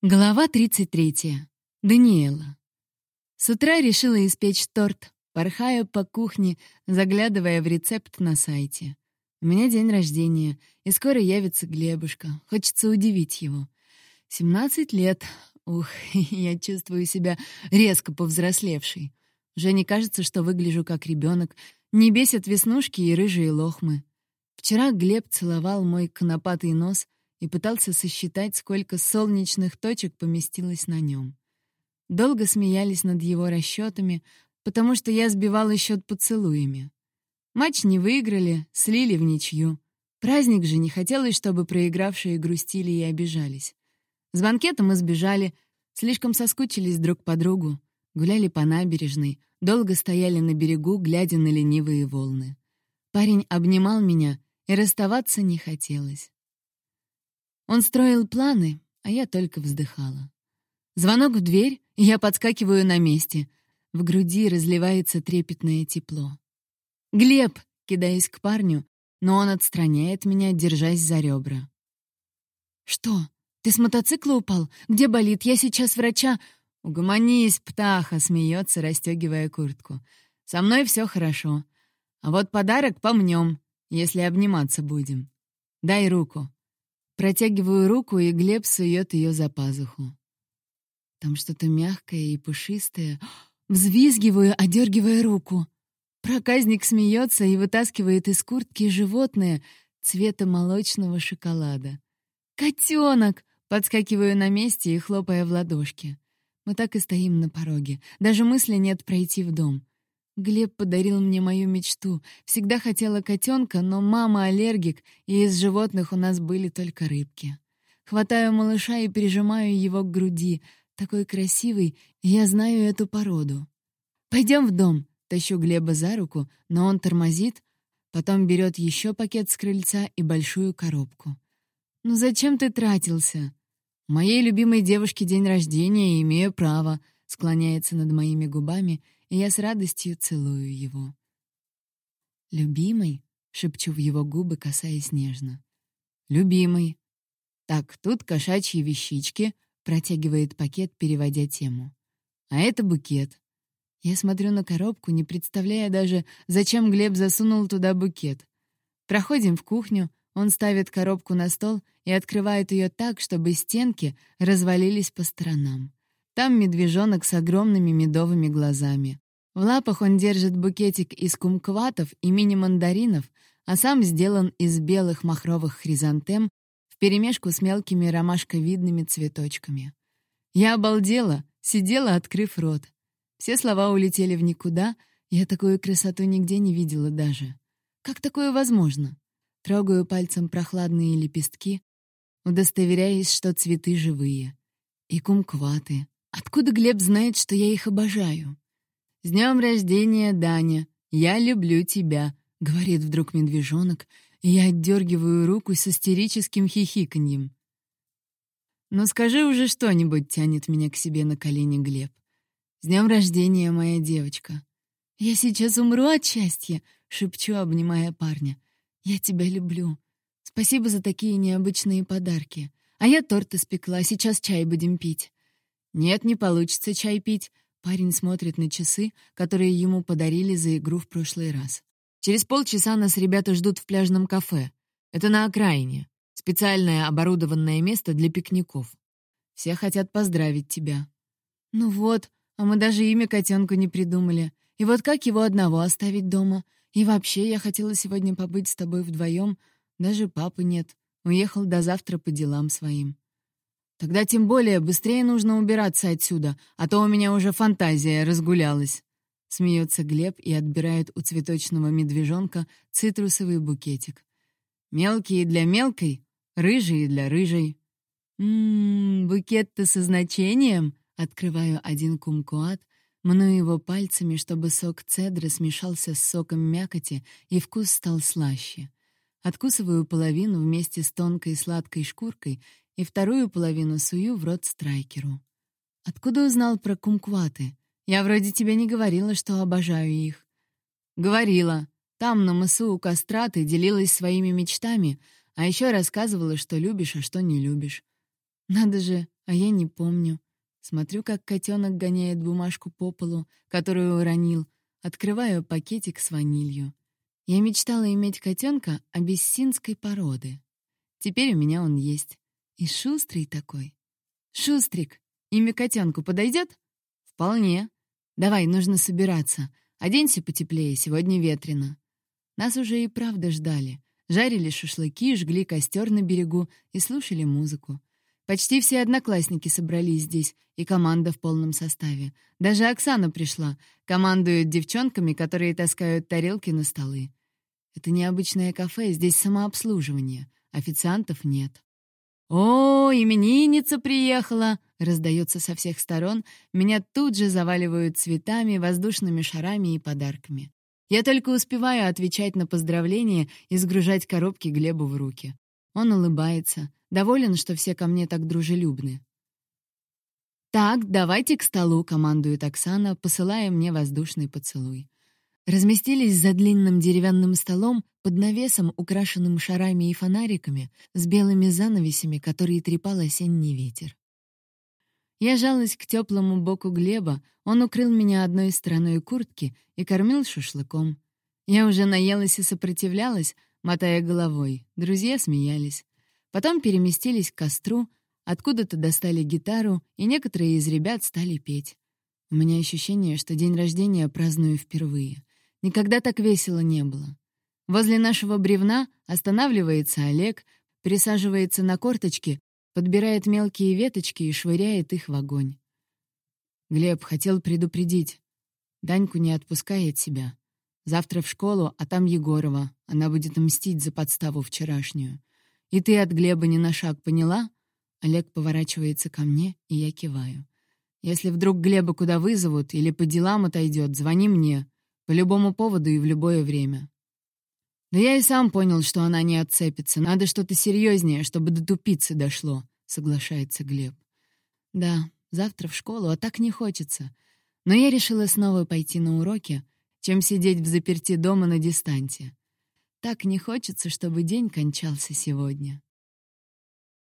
Глава 33. Даниэла. С утра решила испечь торт, порхаю по кухне, заглядывая в рецепт на сайте. У меня день рождения, и скоро явится Глебушка. Хочется удивить его. 17 лет. Ух, я чувствую себя резко повзрослевшей. Уже не кажется, что выгляжу как ребенок. Не бесят веснушки и рыжие лохмы. Вчера Глеб целовал мой конопатый нос — и пытался сосчитать, сколько солнечных точек поместилось на нем. Долго смеялись над его расчетами, потому что я сбивала счет поцелуями. Матч не выиграли, слили в ничью. Праздник же не хотелось, чтобы проигравшие грустили и обижались. С банкета мы сбежали, слишком соскучились друг по другу, гуляли по набережной, долго стояли на берегу, глядя на ленивые волны. Парень обнимал меня, и расставаться не хотелось. Он строил планы, а я только вздыхала. Звонок в дверь, и я подскакиваю на месте. В груди разливается трепетное тепло. «Глеб!» — кидаюсь к парню, но он отстраняет меня, держась за ребра. «Что? Ты с мотоцикла упал? Где болит? Я сейчас врача...» «Угомонись, птаха!» — смеется, расстегивая куртку. «Со мной все хорошо. А вот подарок помнем, если обниматься будем. Дай руку». Протягиваю руку, и Глеб сует ее за пазуху. Там что-то мягкое и пушистое. Взвизгиваю, одергивая руку. Проказник смеется и вытаскивает из куртки животное цвета молочного шоколада. «Котенок!» — подскакиваю на месте и хлопая в ладошки. Мы так и стоим на пороге. Даже мысли нет пройти в дом. Глеб подарил мне мою мечту. Всегда хотела котенка, но мама аллергик, и из животных у нас были только рыбки. Хватаю малыша и прижимаю его к груди. Такой красивый, я знаю эту породу. Пойдем в дом. Тащу Глеба за руку, но он тормозит, потом берет еще пакет с крыльца и большую коробку. «Ну зачем ты тратился?» «Моей любимой девушке день рождения, имею право», склоняется над моими губами — и я с радостью целую его. «Любимый?» — шепчу в его губы, касаясь нежно. «Любимый». «Так, тут кошачьи вещички», — протягивает пакет, переводя тему. «А это букет». Я смотрю на коробку, не представляя даже, зачем Глеб засунул туда букет. Проходим в кухню, он ставит коробку на стол и открывает ее так, чтобы стенки развалились по сторонам. Там медвежонок с огромными медовыми глазами. В лапах он держит букетик из кумкватов и мини-мандаринов, а сам сделан из белых махровых хризантем вперемешку с мелкими ромашковидными цветочками. Я обалдела, сидела, открыв рот. Все слова улетели в никуда, я такую красоту нигде не видела даже. Как такое возможно? Трогаю пальцем прохладные лепестки, удостоверяясь, что цветы живые. И кумкваты, Откуда Глеб знает, что я их обожаю? «С днем рождения, Даня! Я люблю тебя!» — говорит вдруг медвежонок, и я отдергиваю руку с истерическим хихиканьем. «Ну скажи уже что-нибудь», — тянет меня к себе на колени Глеб. «С днем рождения, моя девочка!» «Я сейчас умру от счастья!» — шепчу, обнимая парня. «Я тебя люблю. Спасибо за такие необычные подарки. А я торт испекла, сейчас чай будем пить». «Нет, не получится чай пить». Парень смотрит на часы, которые ему подарили за игру в прошлый раз. «Через полчаса нас ребята ждут в пляжном кафе. Это на окраине. Специальное оборудованное место для пикников. Все хотят поздравить тебя». «Ну вот, а мы даже имя котенку не придумали. И вот как его одного оставить дома? И вообще, я хотела сегодня побыть с тобой вдвоем. Даже папы нет. Уехал до завтра по делам своим». Тогда тем более быстрее нужно убираться отсюда, а то у меня уже фантазия разгулялась. Смеется Глеб и отбирает у цветочного медвежонка цитрусовый букетик. Мелкие для мелкой, рыжие для рыжей. Ммм, букет-то со значением. Открываю один кумкуат, мну его пальцами, чтобы сок цедры смешался с соком мякоти и вкус стал слаще. Откусываю половину вместе с тонкой сладкой шкуркой и вторую половину сую в рот страйкеру. «Откуда узнал про кумкваты? Я вроде тебе не говорила, что обожаю их». «Говорила. Там, на мысу у костра, ты делилась своими мечтами, а еще рассказывала, что любишь, а что не любишь. Надо же, а я не помню. Смотрю, как котенок гоняет бумажку по полу, которую уронил. Открываю пакетик с ванилью. Я мечтала иметь котенка абиссинской породы. Теперь у меня он есть. И шустрый такой. Шустрик, имя котенку подойдет? Вполне. Давай, нужно собираться. Оденься потеплее, сегодня ветрено. Нас уже и правда ждали. Жарили шашлыки, жгли костер на берегу и слушали музыку. Почти все одноклассники собрались здесь, и команда в полном составе. Даже Оксана пришла, командует девчонками, которые таскают тарелки на столы. Это необычное кафе, здесь самообслуживание. Официантов нет. «О, именинница приехала!» — раздается со всех сторон. Меня тут же заваливают цветами, воздушными шарами и подарками. Я только успеваю отвечать на поздравления и сгружать коробки Глебу в руки. Он улыбается, доволен, что все ко мне так дружелюбны. «Так, давайте к столу», — командует Оксана, посылая мне воздушный поцелуй. Разместились за длинным деревянным столом под навесом, украшенным шарами и фонариками, с белыми занавесями, которые трепал осенний ветер. Я жалась к теплому боку Глеба, он укрыл меня одной стороной куртки и кормил шашлыком. Я уже наелась и сопротивлялась, мотая головой. Друзья смеялись. Потом переместились к костру, откуда-то достали гитару, и некоторые из ребят стали петь. У меня ощущение, что день рождения праздную впервые. Никогда так весело не было. Возле нашего бревна останавливается Олег, присаживается на корточки подбирает мелкие веточки и швыряет их в огонь. Глеб хотел предупредить. Даньку не отпускает себя. Завтра в школу, а там Егорова. Она будет мстить за подставу вчерашнюю. И ты от Глеба ни на шаг поняла? Олег поворачивается ко мне, и я киваю. Если вдруг Глеба куда вызовут или по делам отойдет, звони мне. По любому поводу и в любое время. Да я и сам понял, что она не отцепится. Надо что-то серьезнее, чтобы до тупицы дошло, соглашается Глеб. Да, завтра в школу, а так не хочется. Но я решила снова пойти на уроки, чем сидеть в заперти дома на дистанте. Так не хочется, чтобы день кончался сегодня.